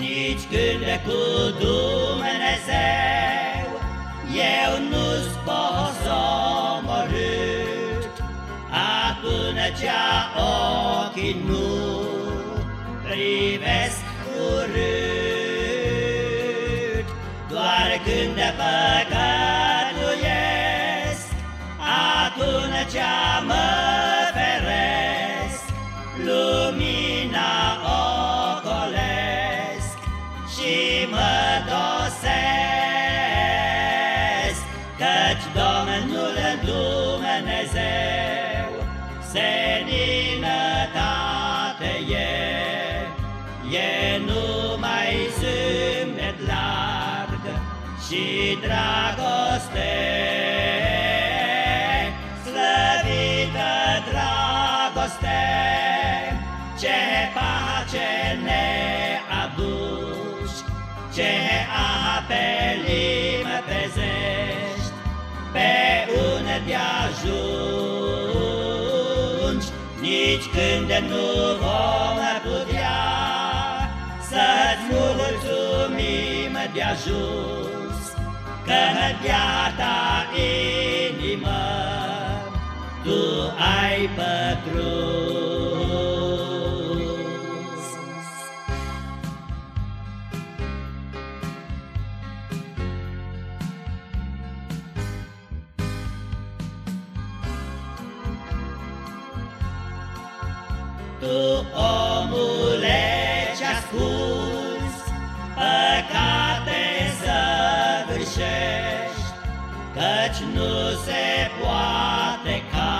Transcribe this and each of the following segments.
Nici când cu Dumnezeu Eu nu-s posomorât Atunci ochii nu privesc urât. Doar când păcătuiesc Atunci mă feresc. Lumina Domnul Dumnezeu Seninătate e. E numai zâmbet larg și dragoste ajungi Nici când nu vom putea să-ți mulțumim de ajuns Că de-a inimă Tu ai pătruns Tu omule păcate săvârșești, Căci nu se poate ca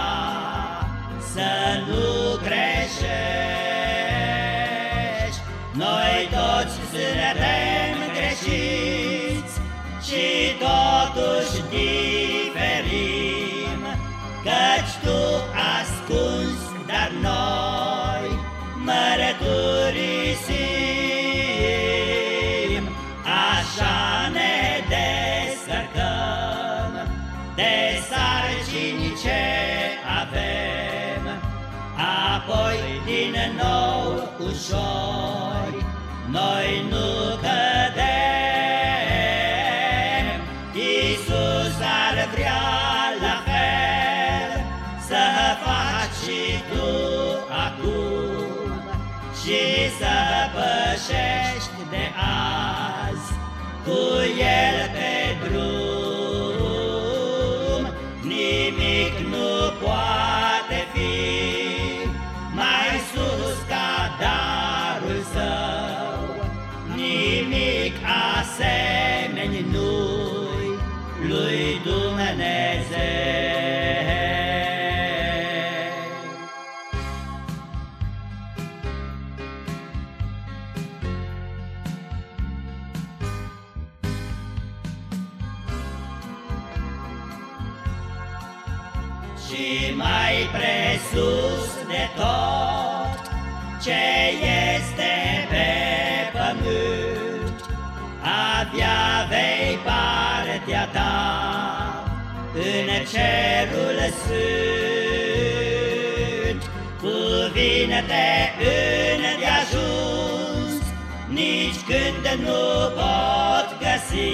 să nu greșești. Noi toți suntem greșiți și totuși diferim, Căci tu apoi din nou ușor, noi nu cădem. Iisus ar vrea la fel să faci și tu acum și să pășești de azi cu El Dumnezeu. Și mai presus de tot ce este în cerul sfânt. Cuvinte în de ajuns, nici când nu pot găsi,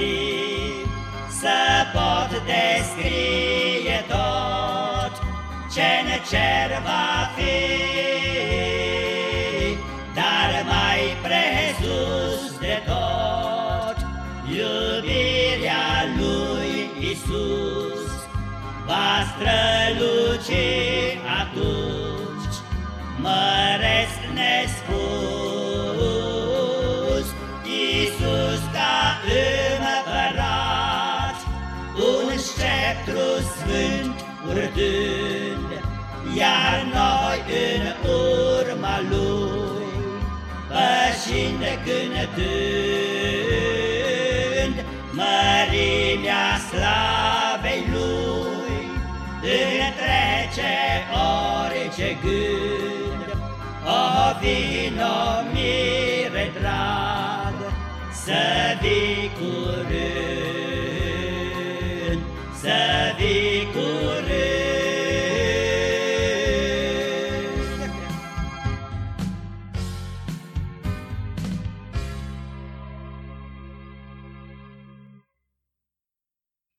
să pot descrie tot ce-n cer va fi. Dar mai presus de tot, Iisus va străluci atunci, măresc nespus. Iisus ca împărat, un sceptru sfânt urtând, iar noi în urma Lui, pășind cântând, vino mire drag Să vii curând